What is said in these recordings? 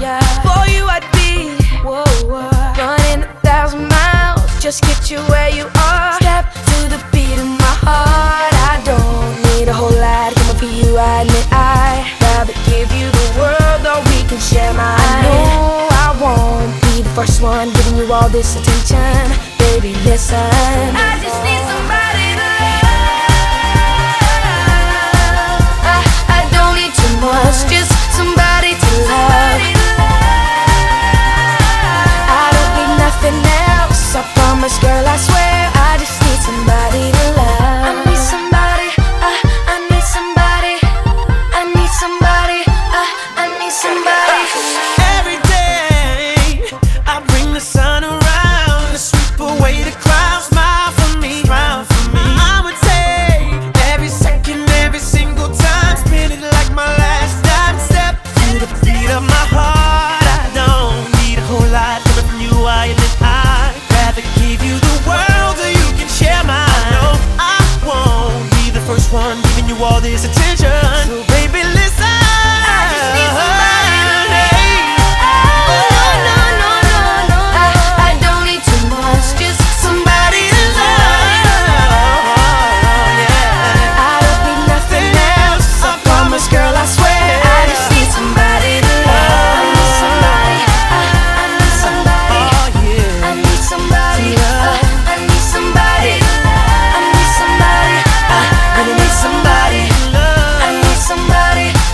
yeah. For you, I'd be whoa, whoa. running a thousand miles just get you where you are. Step to the beat of my heart. I don't need a whole lot to come up for you. I admit I rather give you the world, or we can share mine. I know I won't be the first one giving you all this attention, baby. Listen. I All this attention.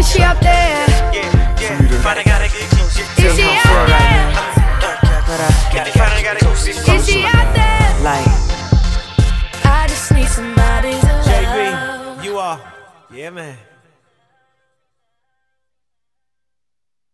Is she up there? Finally got a good Is she out uh, she out there? Like, I just need love. JB, you are. Yeah, man.